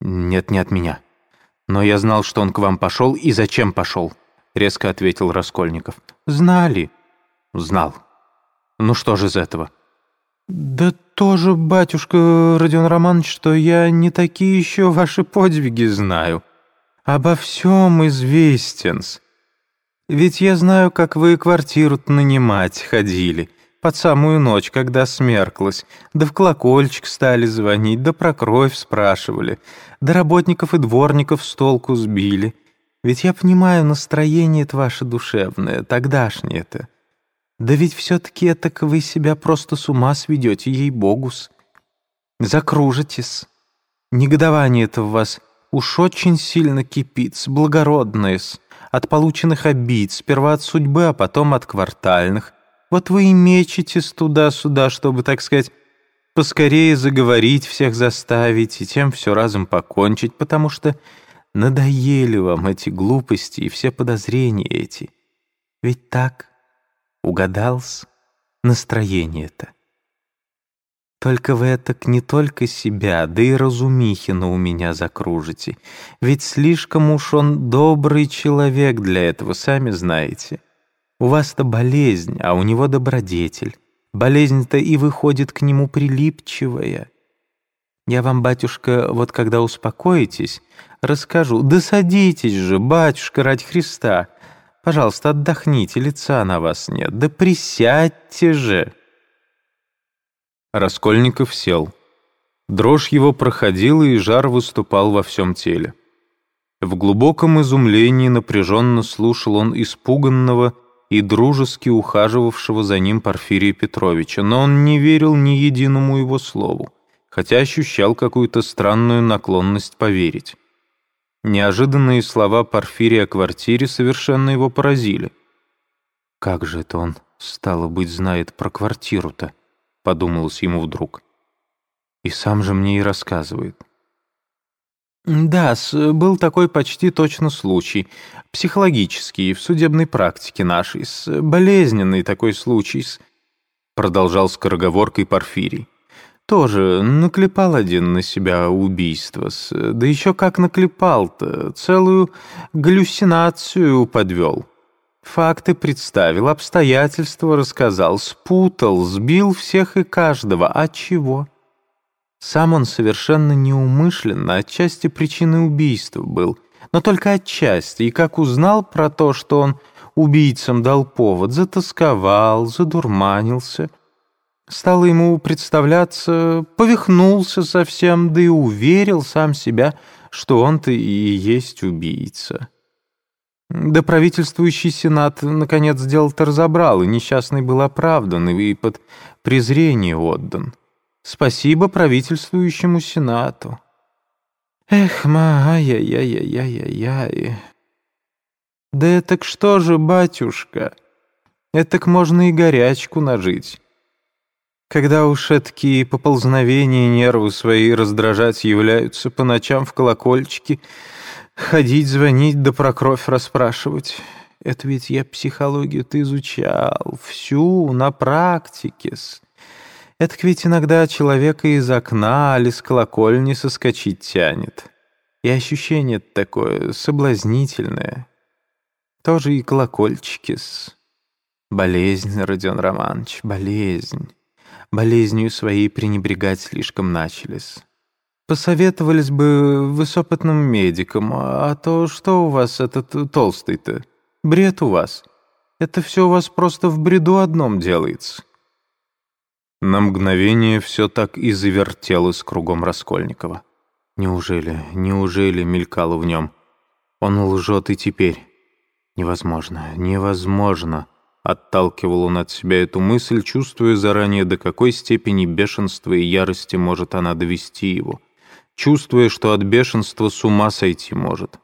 «Нет, не от меня. Но я знал, что он к вам пошел и зачем пошел», — резко ответил Раскольников. «Знали?» «Знал. Ну что же из этого?» «Да тоже, батюшка Родион Романович, что я не такие еще ваши подвиги знаю. Обо всем известен-с. Ведь я знаю, как вы квартиру нанимать ходили» под самую ночь, когда смерклась, да в колокольчик стали звонить, да про кровь спрашивали, да работников и дворников с толку сбили. Ведь я понимаю настроение это ваше душевное, тогдашнее-то. Да ведь все-таки это вы себя просто с ума сведете, ей-богус. Закружитесь. Негодование это в вас уж очень сильно кипит, благородное-с, от полученных обид, сперва от судьбы, а потом от квартальных, вот вы и мечетесь туда-сюда, чтобы, так сказать, поскорее заговорить, всех заставить и тем все разом покончить, потому что надоели вам эти глупости и все подозрения эти. Ведь так угадался настроение-то. Только вы это не только себя, да и Разумихина у меня закружите. Ведь слишком уж он добрый человек для этого, сами знаете. У вас-то болезнь, а у него добродетель. Болезнь-то и выходит к нему прилипчивая. Я вам, батюшка, вот когда успокоитесь, расскажу. Да садитесь же, батюшка, ради Христа. Пожалуйста, отдохните, лица на вас нет. Да присядьте же. Раскольников сел. Дрожь его проходила, и жар выступал во всем теле. В глубоком изумлении напряженно слушал он испуганного, и дружески ухаживавшего за ним Порфирия Петровича, но он не верил ни единому его слову, хотя ощущал какую-то странную наклонность поверить. Неожиданные слова Порфирия о квартире совершенно его поразили. «Как же это он, стало быть, знает про квартиру-то?» — подумалось ему вдруг. «И сам же мне и рассказывает». Да, был такой почти точно случай. Психологический, в судебной практике нашей. С болезненный такой случай. С... Продолжал скороговоркой Порфирий. Тоже наклепал один на себя убийство. С... Да еще как наклепал-то. Целую галлюцинацию подвел. Факты представил, обстоятельства рассказал, спутал, сбил всех и каждого. А чего? Сам он совершенно неумышленно, отчасти причиной убийства был, но только отчасти, и как узнал про то, что он убийцам дал повод, затасковал, задурманился. Стало ему представляться, повихнулся совсем, да и уверил сам себя, что он-то и есть убийца. Да правительствующий сенат наконец дело-то разобрал, и несчастный был оправдан и под презрение отдан. Спасибо правительствующему Сенату. Эх, ма, ай-яй-яй-яй-яй-яй. Да это что же, батюшка, этак можно и горячку нажить. Когда уж такие поползновения нервы свои раздражать являются по ночам в колокольчики, ходить, звонить да про кровь расспрашивать. Это ведь я психологию-то изучал, всю, на практике-с. Это ведь иногда человека из окна или с колокольни соскочить тянет. И ощущение такое соблазнительное. Тоже и колокольчики-с. Болезнь, Родион Романович, болезнь. Болезнью своей пренебрегать слишком начались. Посоветовались бы вы с опытным медиком, а то что у вас этот толстый-то? Бред у вас. Это все у вас просто в бреду одном делается. На мгновение все так и завертелось кругом Раскольникова. Неужели, неужели мелькало в нем? Он лжет и теперь. Невозможно, невозможно. Отталкивал он от себя эту мысль, чувствуя заранее, до какой степени бешенства и ярости может она довести его. Чувствуя, что от бешенства с ума сойти может.